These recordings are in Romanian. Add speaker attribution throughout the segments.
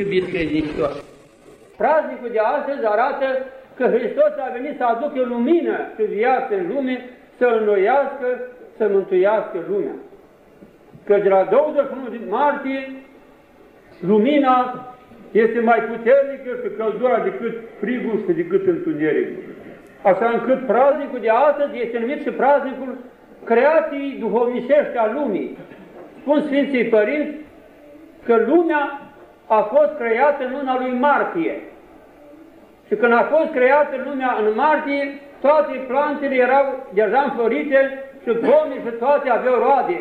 Speaker 1: Iubiți credincioși, praznicul de astăzi arată că Hristos a venit să aducă lumină și viață în lume, să înnoiască, să mântuiască lumea. Că de la 21 martie, lumina este mai puternică și căldura decât frigul și decât întunericul. Așa încât praznicul de astăzi este numit și praznicul creației duhovnicești a lumii. Spun Sfinții Părinți că lumea a fost creată în luna lui martie. Și când a fost creată lumea în martie, toate plantele erau deja înflorite și pomii și toate aveau roade.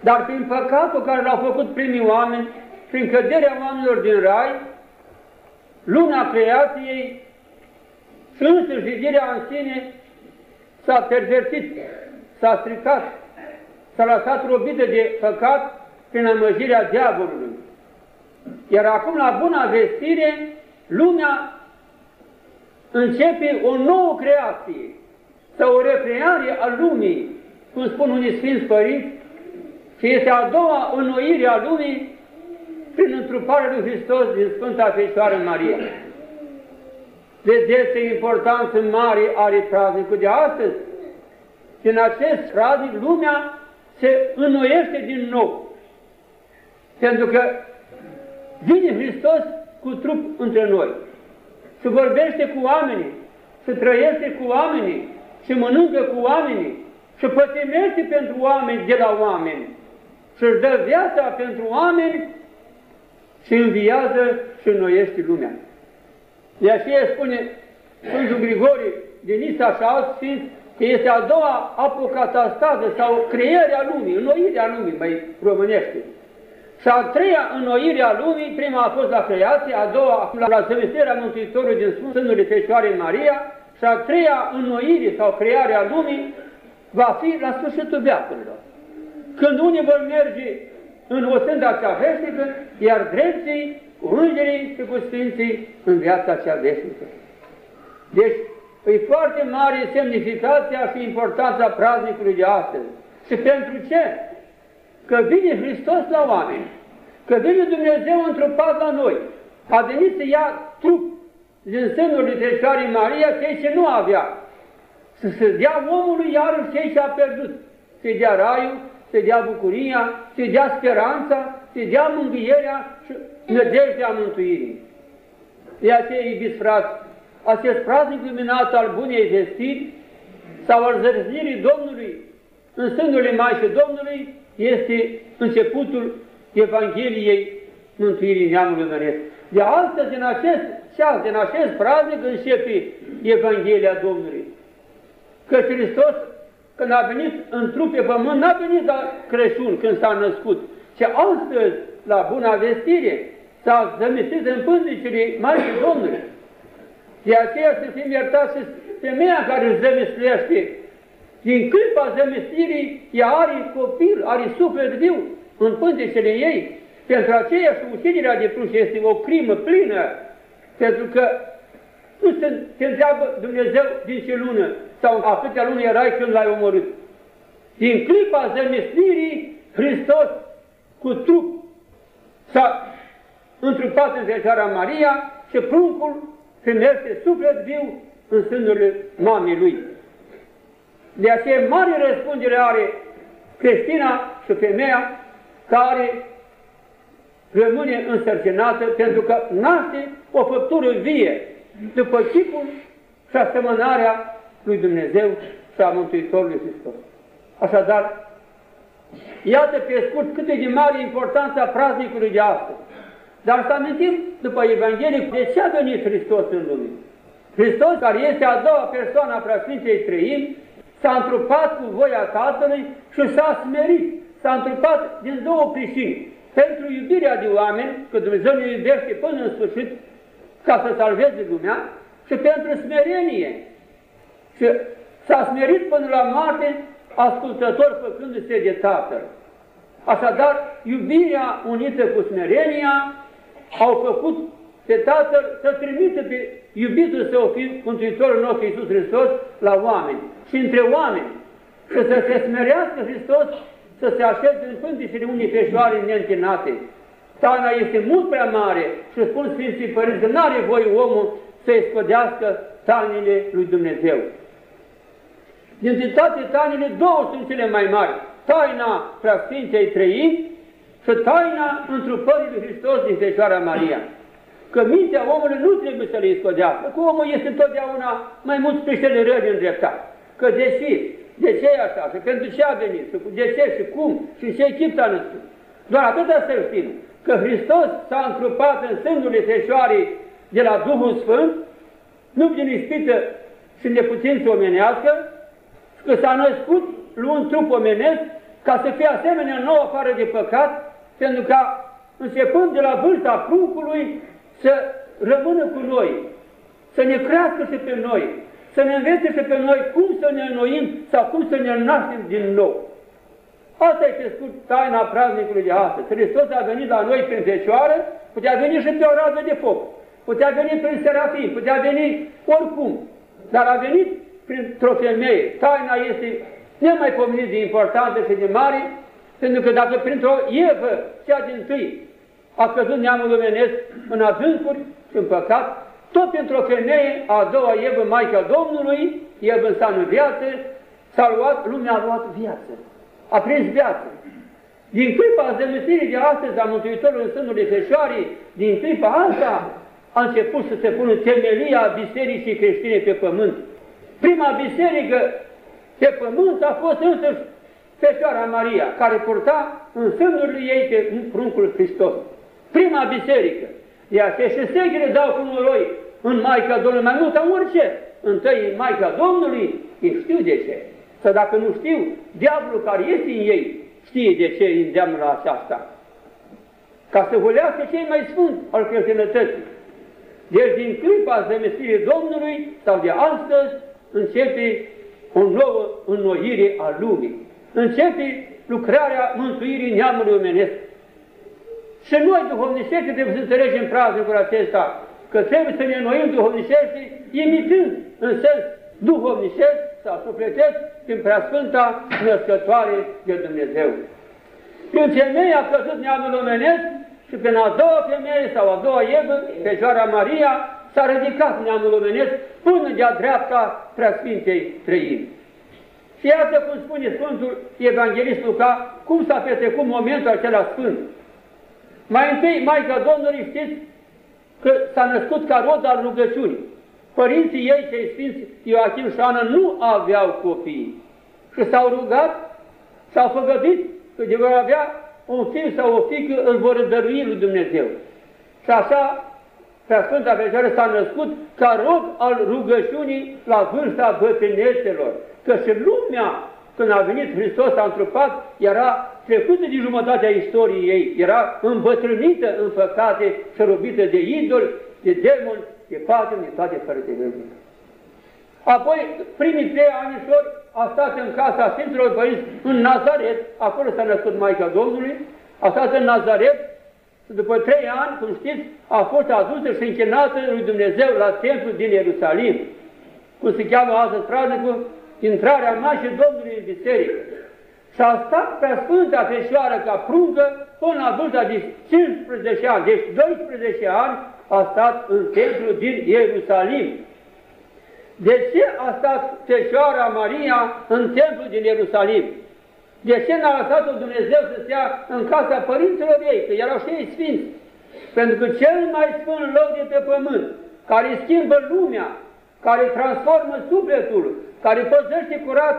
Speaker 1: Dar prin păcatul care l-au făcut primii oameni, prin căderea oamenilor din rai, luna creației și însuși în sine s-a pervertit, s-a stricat, s-a lăsat robită de păcat prin amăjirea diavolului. Iar acum, la buna vestire, lumea începe o nouă creație sau o recreare a lumii, cum spun unii Sfinți Părinți, și este a doua înnoire a lumii prin întruparea lui Hristos din Sfânta Fecioară Maria. Vedeți ce importanță mare are praznicul de astăzi? Și în acest praznic lumea se înnoiește din nou. Pentru că vine Hristos cu trup între noi și vorbește cu oamenii, și trăiește cu oamenii, și mănâncă cu oamenii, și pătimește pentru oameni de la oameni, și își dă viața pentru oameni și înviază și înnoiește lumea. De aceea spune Sfântul Grigorie din Nisa și alți sfinți că este a doua apocatastază sau crearea lumii, înnoirea lumii, mai românește. Și a treia înnoire a lumii, prima a fost la creație, a doua la zămisterea Mântuitorului din Sfântul Fecioarei Maria și a treia înnoire sau crearea lumii va fi la sfârșitul veacurilor. Când unii vor merge în osânda cea veșnică, iar drepții cu îngerii și cu sfinții în viața cea veșnică. Deci, e foarte mare semnificația și importanța praznicului de astăzi. Și pentru ce? Că vine Hristos la oameni, că vine Dumnezeu întrupat la noi, a venit să ia trup din sânul lui Fecioarei Maria, cei ce nu avea, să se dea omului iarăși cei ce a pierdut, să-i dea raiul, să-i dea bucuria, să-i dea speranța, să-i dea mângâierea și nădejdea mântuirii. De aceea, iubiți frați, acest praznic luminat al bunei vestiri sau al zărzirii Domnului în sânul Maicii Domnului este începutul Evangheliei mântuirii neamului măresc. De astăzi, din acest ceas, din acest praznic, începe Evanghelia Domnului. Că Hristos, când a venit în trup pe pământ, n-a venit la Crăciun când s-a născut, ci astăzi, la Buna Vestire, s-a zămislit în pândicile Maicii Domnului. De aceea să fim iertați și femeia care își zămislește. Din clipa zămistirii, ea are copil, are suflet viu în pântecele ei. Pentru aceea și uciderea de pruș este o crimă plină, pentru că nu se, se întreabă Dumnezeu din ce lună sau a câtea lună erai când l-ai omorât. Din clipa zămistirii, Hristos cu trup s-a întrupat în Fecioara Maria și pruncul primește suflet viu în sânurile mamei lui. De aceea mare răspundere are creștina și femeia care rămâne însărcinată pentru că naște o făptură vie după chipul și asemănarea lui Dumnezeu și a Mântuitorului Hristos. Așadar, iată pe scurt cât de mare importanța praznicului de astăzi. Dar să amintim după Evanghelie de ce a venit Hristos în lume. Hristos, care este a doua persoană a Preasfintei Trăim, s-a întrupat cu voia Tatălui și s-a smerit. S-a întrupat din două pricini. Pentru iubirea de oameni, că Dumnezeu ne iubește până în sfârșit ca să salveze lumea, și pentru smerenie. Și s-a smerit până la moarte, ascultător făcându-se de Tatăl. Așadar, iubirea unită cu smerenia au făcut pe Tatăl să trimită pe iubitul său fiu, Mântuitorul nostru Iisus Hristos, la oameni și între oameni și să se smerească Hristos să se așeze în pânticile unii feșoare neîntinate. taina este mult prea mare și spun Sfinții Părinți că nu are voie omul să-i scodească tainele lui Dumnezeu. Dintre toate tainele, două sunt cele mai mari. Taina Preasfinței Trăini și taina întrupării lui Hristos din Fecioara Maria. Că mintea omului nu trebuie să le scodească, că omul este întotdeauna mai mult spre cele rări îndreptat. Că deși, de ce e așa, și pentru ce a venit, și de ce, și cum, și ce echip s-a născut. Doar atâta să știm, că Hristos s-a întrupat în sândurile Fecioarei de la Duhul Sfânt, nu prin ispită și neputință omenească, că s-a născut luând trup omenesc ca să fie asemenea nouă afară de păcat, pentru ca începând de la vârsta pruncului să rămână cu noi, să ne crească și pe noi, să ne învețe și pe noi cum să ne înnoim sau cum să ne naștem din nou. Asta e crescut taina praznicului de astăzi. Hristos a venit la noi prin fecioară, putea veni și pe o rază de foc, putea veni prin serafim, putea veni oricum, dar a venit printr-o femeie. Taina este nemaipomenit de importantă și de mare, pentru că dacă printr-o Evă, cea din tâi, a căzut neamul lumenesc în adâncuri și în păcat, tot pentru o femeie, a doua Evă, Maica Domnului, Evă s-a în viață, s-a luat, lumea a luat viață, a prins viață. Din clipa zămisirii de astăzi a Mântuitorului în sânul de Feșoarii, din clipa asta a început să se pună temelia bisericii creștine pe pământ. Prima biserică pe pământ a fost însăși Fecioara Maria, care purta în sânurile ei pe pruncul Hristos. Prima biserică. De aceea și sechile dau cu noroi în Maica Domnului, mai mult în orice. Întâi în Maica Domnului, ei știu de ce. Să dacă nu știu, diavolul care este în ei știe de ce îi îndeamnă la aceasta. Ca să hulească cei mai sfânt al creștinătății. Deci din clipa zămestirii Domnului sau de astăzi începe o nouă înnoire a lumii. Începe lucrarea mântuirii neamului omenesc. Și noi, duhovnicești, trebuie să înțelegem praznicul acesta, că trebuie să ne înnoim duhovnicești, imitând în sens duhovnicesc sau sufletesc prin preasfânta născătoare de Dumnezeu. Prin femeie a căzut neamul omenesc și prin a doua femeie sau a doua Evă, Fecioara Maria, s-a ridicat neamul omenesc până de-a dreapta preasfintei trăiri. Și iată cum spune Sfântul Evanghelist Luca, cum s-a petrecut momentul acela sfânt. Mai întâi, Maica Domnului, știți că s-a născut ca rod al rugăciunii. Părinții ei, cei sfinți Ioachim și Ana, nu aveau copii. Și s-au rugat, s-au făgădit că de vor avea un fiu sau o fiică, îl vor dărui lui Dumnezeu. Și așa Prea Sfânta Fecioară s-a născut ca rod al rugăciunii la vârsta bătrânețelor. Că și lumea, când a venit Hristos, a întrupat, era trecută din jumătatea istoriei ei, era îmbătrânită în păcate și robită de idoli, de demoni, de patim, de toate fără de Apoi, primii trei anișori a stat în casa Sfinților Părinți în Nazaret, acolo s-a născut Maica Domnului, a stat în Nazaret, și după trei ani, cum știți, a fost adusă și închinată lui Dumnezeu la templu din Ierusalim, cum se cheamă astăzi praznicul, intrarea Mașii Domnului în biserică. Și a stat pe Sfânta Fecioară ca pruncă până la vârsta de 15 ani, deci 12 ani a stat în templu din Ierusalim. De ce a stat Fecioara Maria în templu din Ierusalim? De ce n-a lăsat-o Dumnezeu să stea în casa părinților ei, că erau și ei sfinți? Pentru că cel mai sfânt loc de pe pământ, care schimbă lumea, care transformă sufletul, care păzește curat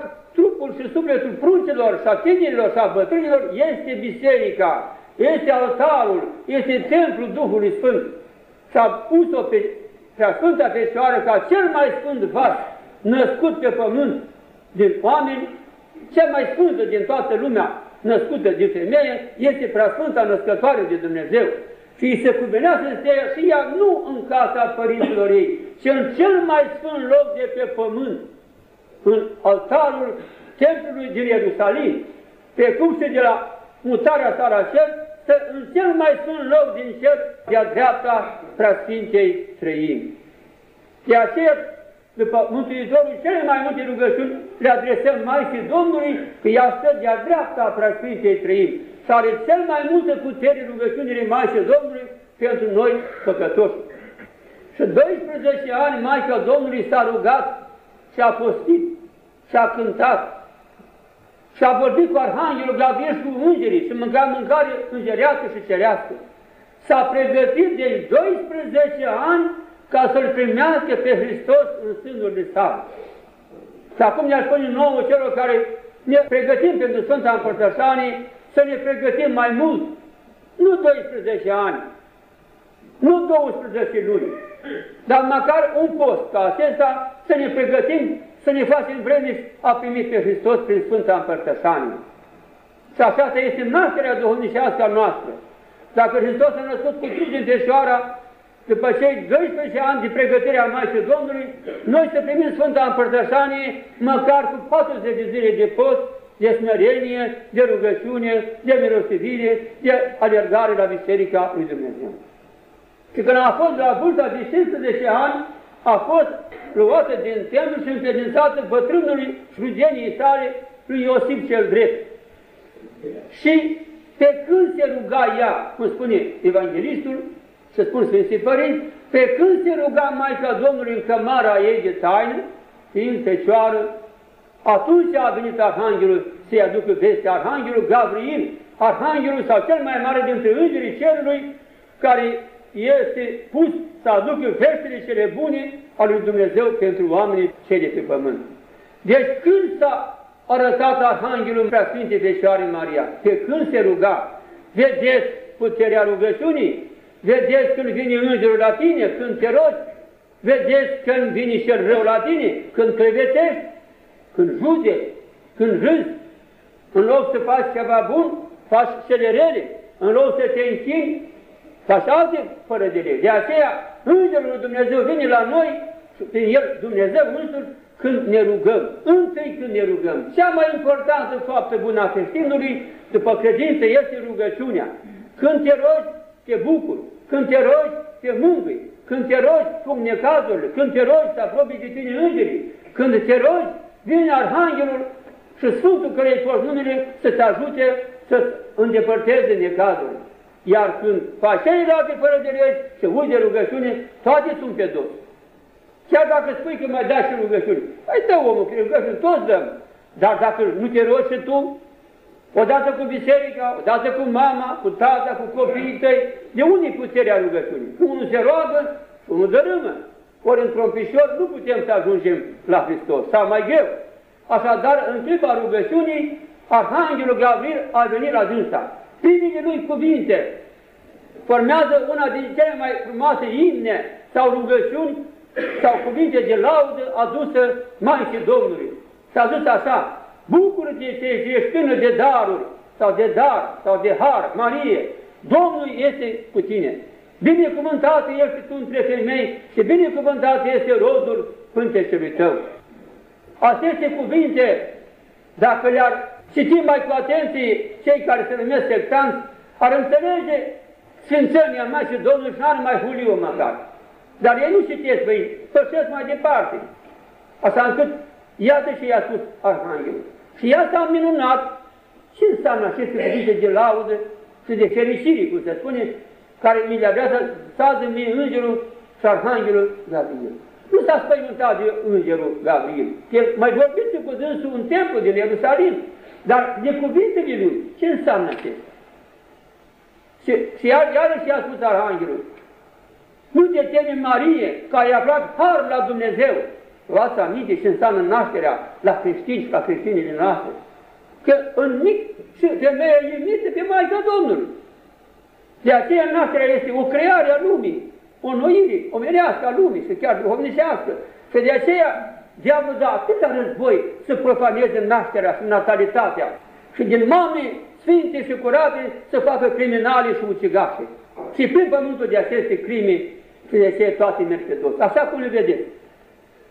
Speaker 1: trupul și sufletul pruncilor și a tinerilor și a bătrânilor, este biserica, este altarul, este templul Duhului Sfânt. Și a pus-o pe prea Sfânta Fecioară ca cel mai sfânt vas născut pe pământ din oameni cea mai sfântă din toată lumea născută din femeie este preasfânta născătoare de Dumnezeu. Și îi se cuvenea să stea și ea nu în casa părinților ei, ci în cel mai sfânt loc de pe pământ, în altarul templului din Ierusalim, pe cum se de la mutarea sa la cer, să în cel mai sfânt loc din cer, de-a dreapta preasfintei trăimi. De aceea după Mântuitorul cele mai multe rugăciuni le adresăm Maicii Domnului, că ea stă de-a dreapta a Preasfintei Trăim. și are cel mai multă putere rugăciunile Maicii Domnului pentru noi păcătoși. Și 12 ani Maica Domnului s-a rugat și a postit și a cântat și a vorbit cu Arhanghelul Gabriel și cu îngerii și mânca mâncare îngerească și cerească. S-a pregătit de 12 ani ca să-L primească pe Hristos în sânurile sale. Și acum ne-ar spune nouă celor care ne pregătim pentru Sfânta Împărtășanie să ne pregătim mai mult, nu 12 ani, nu 12 luni, dar măcar un post ca acesta să ne pregătim, să ne facem vreme a primi pe Hristos prin Sfânta Împărtășanie. Și aceasta este nașterea duhovnicească a noastră. Dacă Hristos a născut cu trei dintre după cei 12 ani de pregătire a Maicii Domnului, noi să primim Sfânta Împărtășanie măcar cu 40 de zile de post, de smerenie, de rugăciune, de milostivire, de alergare la Biserica lui Dumnezeu. Și când a fost la vârsta de 15 ani, a fost luată din templu și încredințată bătrânului slujeniei sale, lui Iosif cel Drept. Și pe când se ruga ea, cum spune evanghelistul, să spun Sfinții Părinți, pe când se ruga Maica Domnului în cămara ei de taină, fiind fecioară, atunci a venit Arhanghelul să-i aducă vestea, Arhanghelul Gabriel, Arhanghelul sau cel mai mare dintre îngerii cerului, care este pus să aducă vestele cele bune al lui Dumnezeu pentru oamenii cei de pe pământ. Deci când s-a arătat Arhanghelul Preasfintei Fecioare Maria, pe când se ruga, vedeți puterea rugăciunii, Vedeți când vine îngerul la tine, când te rogi, vedeți când vine cel rău la tine, când crevetești, când judeci, când râzi, în loc să faci ceva bun, faci cele rele, în loc să te închini, faci alte fără de lei. De aceea, Îngerul lui Dumnezeu vine la noi și prin El Dumnezeu însuși când ne rugăm, întâi când ne rugăm. Cea mai importantă faptă bună a creștinului, după credință, este rugăciunea. Când te rogi, te bucuri. Când te rogi, te mângâi. Când te rogi, cum necazurile. Când te rogi, să apropii de tine îngerii. Când te rogi, vine Arhanghelul și Sfântul care îi fost numele să te ajute să îndepărteze necazurile. Iar când faci celelalte fără de legi și uiți de rugăciune, toate sunt pe dos. Chiar dacă spui că mai dai și rugăciune, păi dă omul, că rugăciune, toți dăm. Dar dacă nu te rogi și tu, odată cu biserica, odată cu mama, cu tata, cu copiii tăi, de unde e puterea rugăciunii? Când unul se roagă și unul dărâmă. Ori într-un pișor nu putem să ajungem la Hristos, sau mai greu. Așadar, în clipa rugăciunii, Arhanghelul Gabriel a venit la dânsa. Primele lui cuvinte formează una din cele mai frumoase imne sau rugăciuni sau cuvinte de laudă adusă Maicii Domnului. S-a dus așa, Bucură-te că ești plină de daruri, sau de dar, sau de har, Marie, Domnul este cu tine. Binecuvântat ești tu între femei și binecuvântat este rodul pântecelui tău. Aceste cuvinte, dacă le-ar citi mai cu atenție cei care se numesc sectanți, ar înțelege Sfințenia mai și Domnul și n-are mai huliu măcar. Dar ei nu citesc, băi, pășesc mai departe. Așa încât, iată ce i-a spus Arhanghelul. Și ea s-a minunat. Ce înseamnă aceste cuvinte de laudă și de fericire, cum se spune, care mi le avea să mie îngerul și arhanghelul Gabriel. Nu s-a spăimântat de îngerul Gabriel. El mai vorbește cu dânsul un templu din Ierusalim, dar de cuvintele lui, ce înseamnă acestea? Și, și iar, iarăși i-a spus arhanghelul, nu te teme, Marie, că ai aflat har la Dumnezeu, Luați aminte ce înseamnă nașterea la creștini și la creștinii noastre. Că în mic și femeia iubită pe Maica Domnului. De aceea nașterea este o creare a lumii, o noire, o merească a lumii și chiar duhovnicească. Și de aceea diavolul dă atâta război să profaneze nașterea și natalitatea. Și din mame sfinte și curate să facă criminale și ucigașe. Și prin pământul de aceste crime și de aceea toate merg pe dos. Așa cum le vedeți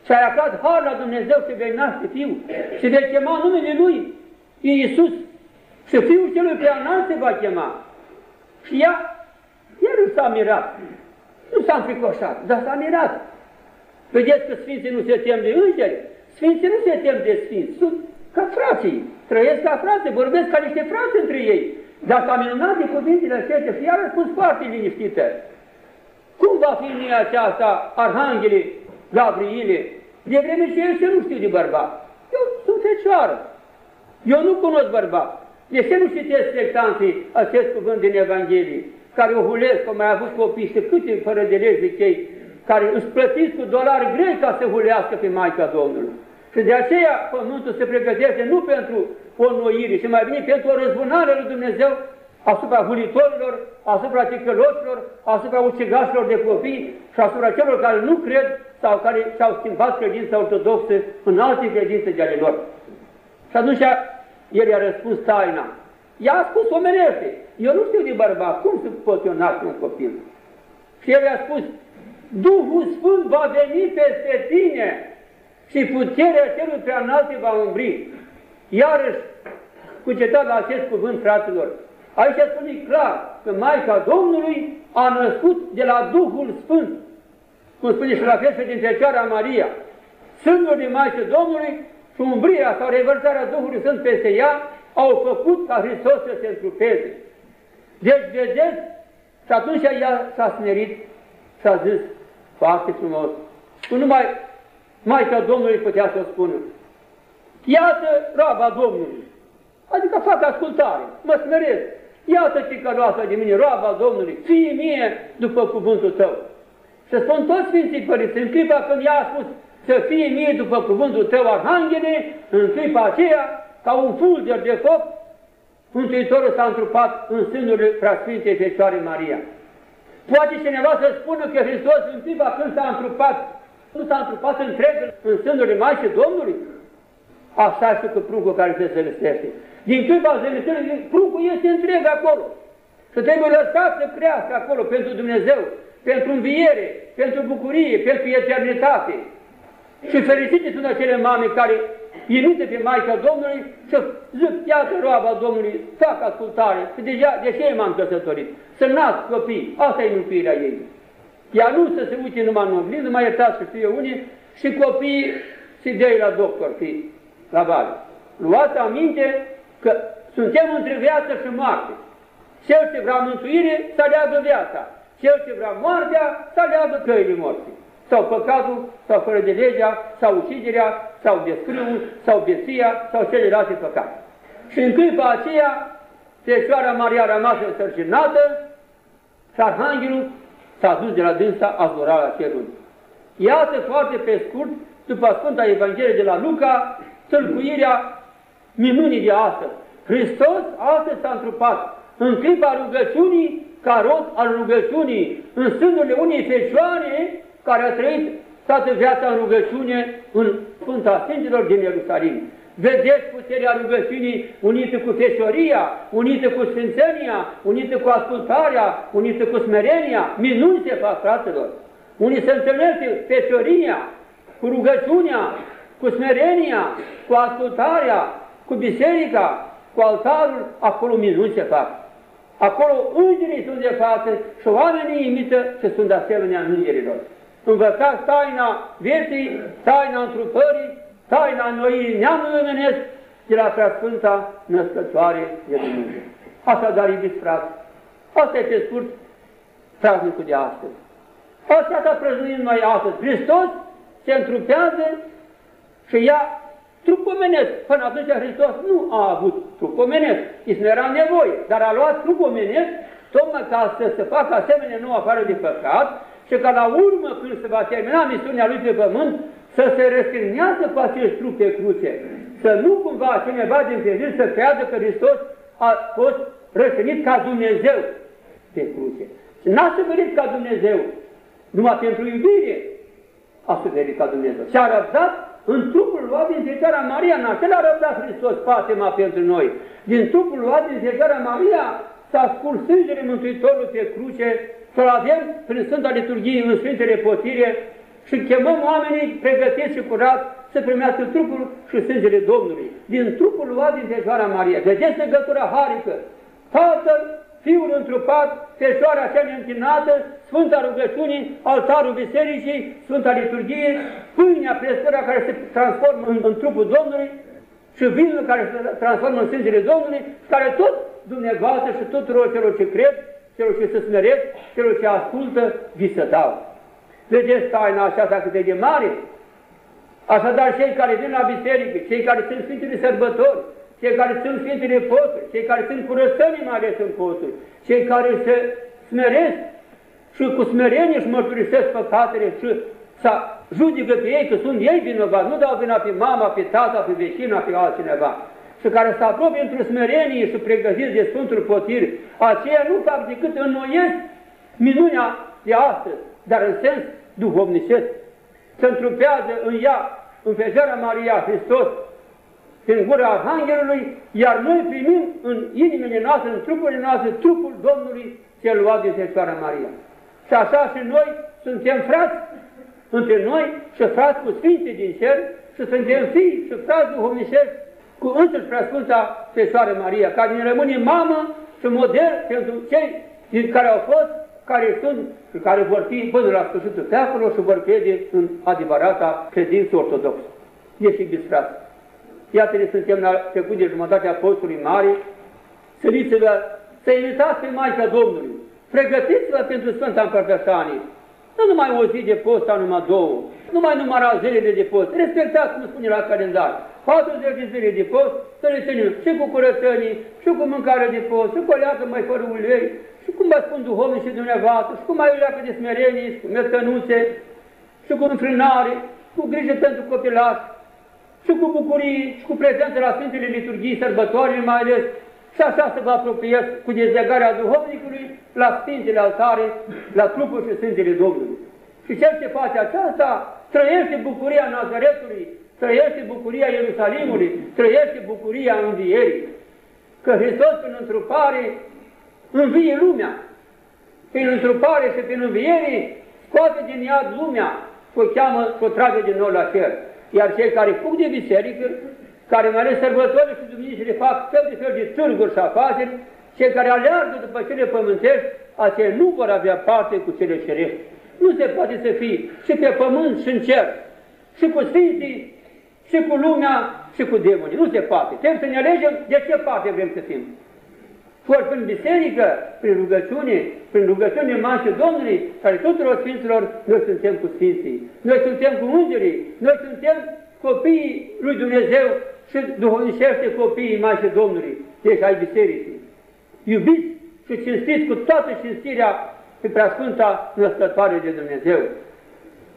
Speaker 1: și ai aflat har la Dumnezeu să vei naște Fiul și vei chema numele Lui, Iisus, și Fiul celui preanalt se va chema. Și ea, el nu s-a mirat, nu s-a înfricoșat, dar s-a mirat. Vedeți că Sfinții nu se tem de îngeri, Sfinții nu se tem de Sfinți, sunt ca frații, trăiesc ca frații, vorbesc ca niște frați între ei. Dar ca minunate cuvintele acestea și iar răspuns foarte liniștită. Cum va fi mie aceasta, Arhanghelii, Gabriele, de vreme ce eu nu știu de bărbat? Eu sunt fecioară. Eu nu cunosc bărbat. De ce nu citesc sectanții acest cuvânt din Evanghelie, care o hulesc, că mai avut copii și câte fără de lege cei care își plătiți cu dolari grei ca să hulească pe Maica Domnului. Și de aceea pământul se pregătește nu pentru o noire, ci mai bine pentru o răzbunare lui Dumnezeu asupra hulitorilor, asupra ticăloșilor, asupra ucigașilor de copii și asupra celor care nu cred sau care și-au schimbat credința ortodoxă în alte credințe de ale lor. Și atunci el i-a răspuns taina. I-a spus omenește, eu nu știu de bărbat, cum să pot eu naște un copil? Și el i-a spus, Duhul Sfânt va veni peste tine și puterea celui prea înalte va umbri. Iarăși, cugetat la acest cuvânt, fraților, aici spune clar că Maica Domnului a născut de la Duhul Sfânt, cum spune și la fel din Fecioara Maria, Sfântul de Maică Domnului și umbria sau revărsarea Duhului Sfânt peste ea au făcut ca Hristos să se întrupeze. Deci, vedeți, și atunci ea s-a smerit și a zis foarte frumos, cu numai Maica Domnului putea să o spună. Iată roaba Domnului, adică fac ascultare, mă smeresc. Iată ce căroasa de mine, roaba Domnului, fie mie după cuvântul tău. Și spun toți Sfinții Părinți, în clipa când ea a spus să fie mie după cuvântul tău, Arhanghele, în clipa aceea, ca un fulger de foc, Mântuitorul s-a întrupat în sânul Preasfintei Fecioare Maria. Poate cineva să spună că Hristos în clipa când s-a întrupat, nu s-a întrupat întreg în sânul Maicii Domnului? Așa și cu pruncul care se zălistește. Din clipa zălistește, pruncul este întreg acolo. Și trebuie lăsat să crească acolo pentru Dumnezeu, pentru înviere, pentru bucurie, pentru eternitate. Și fericite sunt acele mame care imită pe Maica Domnului și zic, iată roaba Domnului, fac ascultare, că deja, de ce m-am căsătorit? Să nasc copii, asta e mântuirea ei. Ea nu să se uite numai în oglindă, mai iertați să fie unii, și copiii se dea la doctor, fi la vale. Luați aminte că suntem între viață și moarte. Cel ce vrea mântuire, să aleagă viața. Cel ce vrea moartea, să aleagă căile morții sau păcatul, sau fără de legea, sau uciderea, sau descriul, sau beția, sau celelalte păcate. Și în clipa aceea, Fecioara Maria a rămas însărcinată și Arhanghelul s-a dus de la dânsa, a zburat la cerul. Iată foarte pe scurt, după Sfânta Evanghelie de la Luca, tâlcuirea minunii de astăzi. Hristos astăzi s-a întrupat în clipa rugăciunii, ca rod al rugăciunii, în sânurile unei fecioare, care a trăit toată viața în rugăciune în Sfânta Sfinților din Ierusalim. Vedeți puterea rugăciunii unită cu feșoria, unită cu sfințenia, unită cu ascultarea, unită cu smerenia. Minuni se fac, fratelor. Unii se întâlnesc feșoria, cu rugăciunea, cu smerenia, cu ascultarea, cu biserica, cu altarul, acolo minuni se fac. Acolo îngerii sunt de față și oamenii imită și sunt de asemenea îngerilor învățați taina vieții, taina întrupării, taina noii neamului omenesc de la preasfânta născătoare de Dumnezeu. Așadar, iubiți frate, asta e pe scurt praznicul de astăzi. Asta a prăznuit noi astăzi. Hristos se întrupează și ia trup omenesc. Până atunci Hristos nu a avut trup omenesc. Îi nu era nevoie, dar a luat trup omenesc tocmai ca să se facă asemenea nu afară de păcat și ca la urmă, când se va termina misiunea lui pe pământ, să se răstignească cu acest trup pe cruce. Să nu cumva cineva din târziu să creadă că Hristos a fost răsănit ca Dumnezeu pe cruce. N-a suferit ca Dumnezeu, numai pentru iubire a suferit ca Dumnezeu. Și a răbdat în trupul luat din Fecioara Maria, în acela a răbdat Hristos patima pentru noi. Din trupul luat din Fecioara Maria s-a scurs sângele Mântuitorului pe cruce să-L avem prin Sfânta Liturghie în Sfintele Potire și chemăm oamenii pregătiți și curați să primească trupul și sângele Domnului. Din trupul luat din Fecioara Maria. Vedeți legătura harică. Tatăl, Fiul întrupat, Fecioara cea neîntinată, Sfânta Rugăciunii, Altarul Bisericii, Sfânta Liturghie, pâinea prescăra care se transformă în, în trupul Domnului și vinul care se transformă în sângele Domnului, care tot dumneavoastră și tuturor celor ce cred, celor ce se smeresc, celor ce ascultă, vi se dau. Vedeți taina aceasta cât de mare? Așadar, cei care vin la biserică, cei care sunt Sfintele Sărbători, cei care sunt Sfintele Posturi, cei care sunt curățănii mai ales în posturi, cei care se smeresc și cu smerenie își mărturisesc păcatele și să judecă pe ei că sunt ei vinovați, nu dau vina pe mama, pe tata, pe vecina, pe altcineva. Și care se apropie într-o smerenie și pregătiți de Sfântul Potir, aceia nu fac decât înnoiesc minunea de astăzi, dar în sens duhovnicesc. Se întrupează în ea, în Fecioara Maria Hristos, prin gura Arhanghelului, iar noi primim în inimile noastre, în trupurile noastre, trupul Domnului cel luat din Fecioara Maria. Și așa și noi suntem frați între noi și frați cu Sfinții din cer și suntem fii și frați duhovnicești cu însuși preasfânta Fecioară Maria, care ne rămâne mamă și model pentru cei din care au fost, care sunt și care vor fi până la sfârșitul veacului și vor crede în adevărata credință ortodoxă. Ești iubiți frați. Iată-ne suntem la trecut de jumătatea postului mare, săriți-vă să invitați pe Maica Domnului, pregătiți-vă pentru Sfânta Împărtășanie, nu numai o zi de post sau numai două, numai număra zilele de post, respectați cum spune la calendar, 40 de zile de post, să le ținem și cu curățănii, și cu mâncare de post, și cu o leacă mai fără ulei, și cum vă spun duhovnic și dumneavoastră, și cu mai o leacă de smerenie, și cu mertănuțe, și cu înfrânare, cu grijă pentru copilași, și cu bucurii, și cu prezență la Sfintele Liturghii, sărbătoare mai ales, și așa să vă apropiați cu dezlegarea duhovnicului la Sfintele Altare, la trupul și Sfintele Domnului. Și cel ce face aceasta, trăiește bucuria Nazaretului, trăiește bucuria Ierusalimului, trăiește bucuria învierii. Că Hristos prin întrupare învie lumea. Prin întrupare și prin înviere scoate din iad lumea și o cheamă și o trage din nou la cer. Iar cei care fug de biserică, care mai ales sărbătorile și duminicile fac fel de fel de târguri și afaceri, cei care aleargă după cele pământești, aceia nu vor avea parte cu cele cerești. Nu se poate să fie și pe pământ și în cer, și cu sfinții, și cu lumea, și cu demonii. Nu se poate. Trebuie să ne alegem de ce parte vrem să fim. Ori prin biserică, prin rugăciune, prin rugăciune Mașe Domnului, care tuturor Sfinților, noi suntem cu Sfinții, noi suntem cu Îngerii, noi suntem copiii lui Dumnezeu și duhovnicește copiii Mașe Domnului, deci ai bisericii. Iubiți și cinstiți cu toată cinstirea pe preasfânta născătoare de Dumnezeu.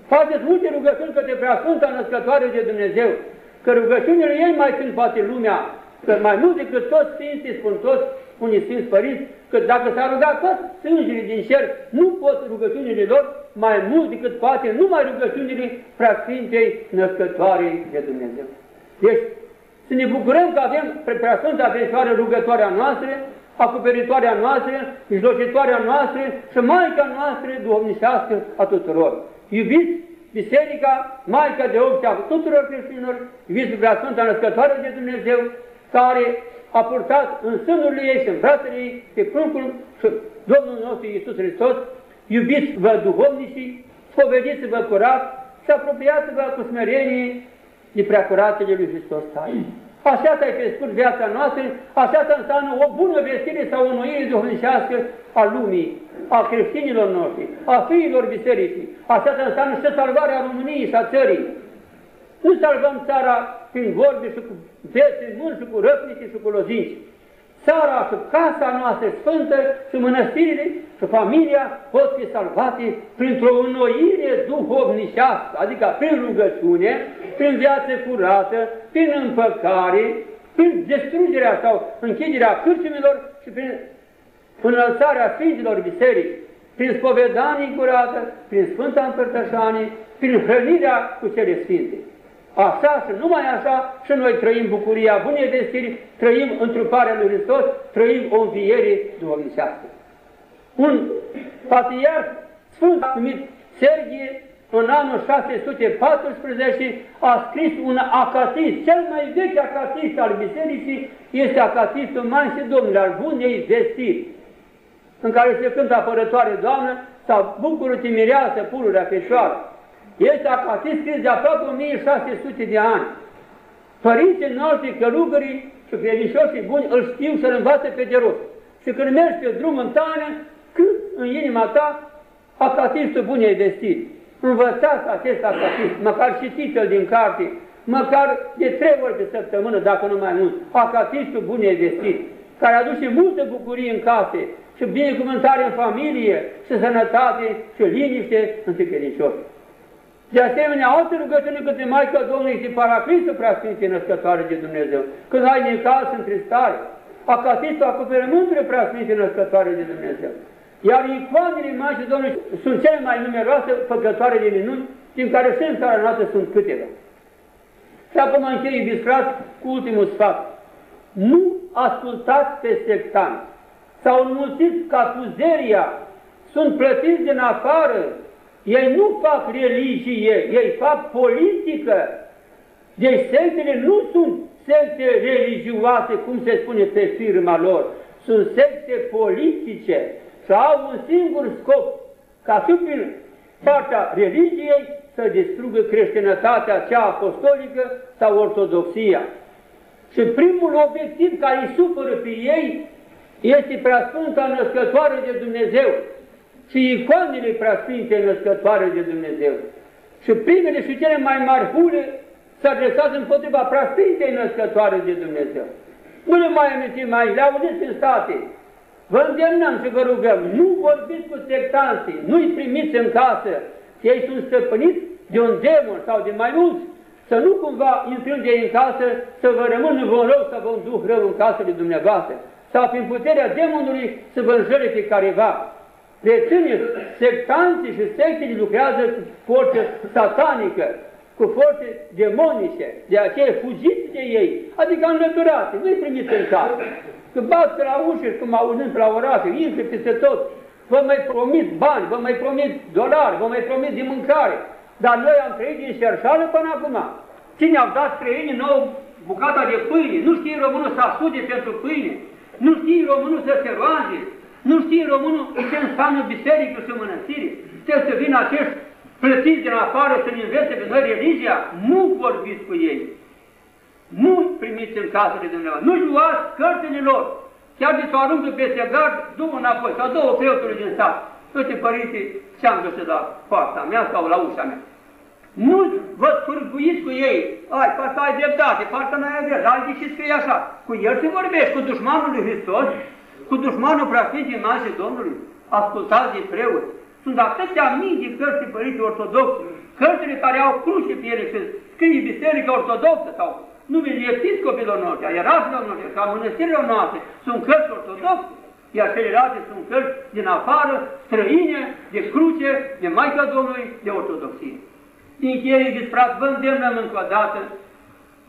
Speaker 1: Faceți multe rugăciuni către preasfânta născătoare de Dumnezeu, că rugăciunile ei mai sunt poate lumea, că mai mult decât toți Sfinții, spun toți unii Sfinți Părinți, că dacă s-a rugat toți sângele din cer, nu pot rugăciunile lor mai mult decât poate numai rugăciunile preasfintei născătoare de Dumnezeu. Deci, să ne bucurăm că avem preasfânta Fecioară rugătoarea noastră, acoperitoarea noastră, mijlocitoarea noastră și Maica noastră duhovnicească a tuturor. Iubiți Biserica, Maica de Ochi a tuturor creștinilor, iubiți Sfânta Născătoare de Dumnezeu, care a purtat în sânurile ei și în brațele ei pe pruncul și Domnul nostru Iisus Hristos, iubiți-vă duhovnicii, spovediți-vă curat și apropiați-vă cu smerenie de preacuratele lui Hristos tale. Așa e pe scurt viața noastră, așa înseamnă o bună vestire sau o noire duhovnicească a lumii, a creștinilor noștri, a fiilor bisericii. Așa înseamnă și salvarea României și a țării. Nu salvăm țara prin vorbe și cu vețe mâni și cu răpnici și cu lozinci. Țara și casa noastră sfântă și mănăstirile și familia pot fi salvate printr-o înnoire duhovnicească, adică prin rugăciune, prin viață curată, prin împăcare, prin destrugerea sau închiderea cârciumilor și prin înălțarea Sfinților Biserici, prin spovedanii curată, prin Sfânta Împărtășanie, prin hrănirea cu cele Sfinte. Așa și numai așa și noi trăim bucuria bunei destiri, trăim întruparea lui Hristos, trăim o înviere duhovnicească. Un patriarh sfânt numit Sergie, în anul 614, a scris un acatist, cel mai vechi acatist al bisericii, este acatistul Mansii Domnului, al bunei vestiri, în care se cântă apărătoare Doamnă sau bucură-te mireasă, pururea Fecioară. Este acatist scris de aproape 1600 de ani. Părinții noștri călugării și credincioșii buni îl știu să-l învațe pe de rost. Și când mergi pe drum în taină, cât în inima ta acatistul bun e vestit. Învățați acest acatist, măcar citiți-l din carte, măcar de trei ori pe săptămână, dacă nu mai mult, acatistul bun e vestit, care aduce multă bucurie în case și binecuvântare în familie și sănătate și liniște în credincioși. De asemenea, altă rugăciune către Maica Domnului este Paraclisul Preasfinție Născătoare de Dumnezeu. Când ai necaz în tristare, acatistul acoperământului Preasfinție Născătoare de Dumnezeu. Iar icoanele Maicii Domnului sunt cele mai numeroase făcătoare de minuni, din care și în țara noastră sunt câteva. Și acum închei, iubiți frați, cu ultimul sfat. Nu ascultați pe sectanți. S-au înmulțit ca puzeria, sunt plătiți din afară, ei nu fac religie, ei fac politică. Deci sectele nu sunt secte religioase, cum se spune pe firma lor, sunt secte politice și au un singur scop, ca și prin partea religiei să distrugă creștinătatea cea apostolică sau ortodoxia. Și primul obiectiv care îi supără pe ei este preasfânta născătoare de Dumnezeu, și icoanele preasfinte născătoare de Dumnezeu. Și primele și cele mai mari hule se adresează împotriva preasfintei născătoare de Dumnezeu. Nu le mai amintim mai, le auziți în state. Vă îndemnăm și vă rugăm, nu vorbiți cu sectanții, nu-i primiți în casă, că ei sunt stăpâniți de un demon sau de mai mulți, să nu cumva intrând ei în casă, să vă rămână vă rău, să vă duh rău în casele dumneavoastră, sau prin puterea demonului să vă înjure pe careva. Rețineți, sectanții și sectele lucrează cu forță satanică, cu forțe demonice, de aceea fugiți de ei, adică înlăturați, nu-i primiți în casă. Că bați pe la ușă, cum auzim pe la orașe, intră peste tot, vă mai promit bani, vă mai promit dolari, vă mai promit de mâncare, dar noi am trăit din șerșală până acum. Cine au dat străinii nou bucata de pâine? Nu știe românul să asude pentru pâine, nu știe românul să se roage, nu știe românul ce înseamnă biserică și mănăstire? Trebuie să vină acești plătiți din afară să-ne învețe pe noi religia? Nu vorbiți cu ei. Nu primiți în casele dumneavoastră. Nu luați cărțile lor. Chiar de s-o aruncă peste gard, du înapoi, sau două preotului din sat. Uite, părinte, ce-am găsit la poarta mea sau la ușa mea. Nu vă spârguiți cu ei. Ai, parcă ai dreptate, parcă n-ai avea, dar de ce scrie așa? Cu el se vorbești, cu dușmanul lui Hristos, cu dușmanul din Mașii Domnului, ascultați de preoți. Sunt atâtea mii de cărți de părinți ortodoxi, cărțile care au cruce pe ele și scrie Biserica Ortodoxă sau numele episcopilor noștri, a ierarhilor noștri, sau mănăstirilor noastre, sunt cărți ortodoxe, iar celelalte sunt cărți din afară, străine, de cruce, de Maica Domnului, de ortodoxie. Din cheie, disfrat, vă îndemnăm încă o dată,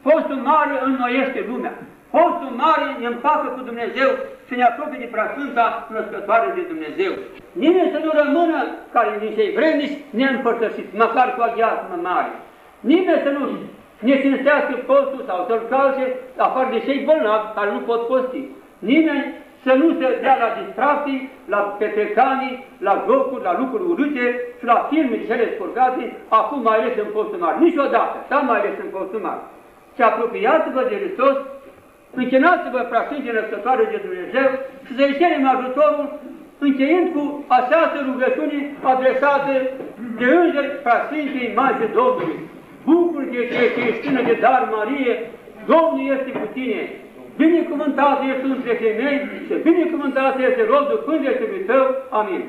Speaker 1: postul mare înnoiește lumea. Postul mare ne împacă cu Dumnezeu și ne apropie de preasfânta născătoare de Dumnezeu. Nimeni să nu rămână, care din cei vrednici, neîmpărtășiți, măcar cu o gheasmă mare. Nimeni să nu ne cinstească postul sau să-l calce, afară de cei bolnavi care nu pot posti. Nimeni să nu se dea la distracții, la petrecanii, la jocuri, la lucruri urâte și la filme cele spurgate, acum mai ales în postul mare. Niciodată, sau mai ales în postul mare. Și apropiați-vă de Hristos Închinați-vă preasfinții născătoare de Dumnezeu și să-i cerem ajutorul, încheind cu această rugăciune adresată de îngeri preasfinții Maicii Domnului. Bucur-te că ești creștină de dar, Marie, Domnul este cu tine. Binecuvântat ești între femei și binecuvântat este rodul pândeșului tău. Amin.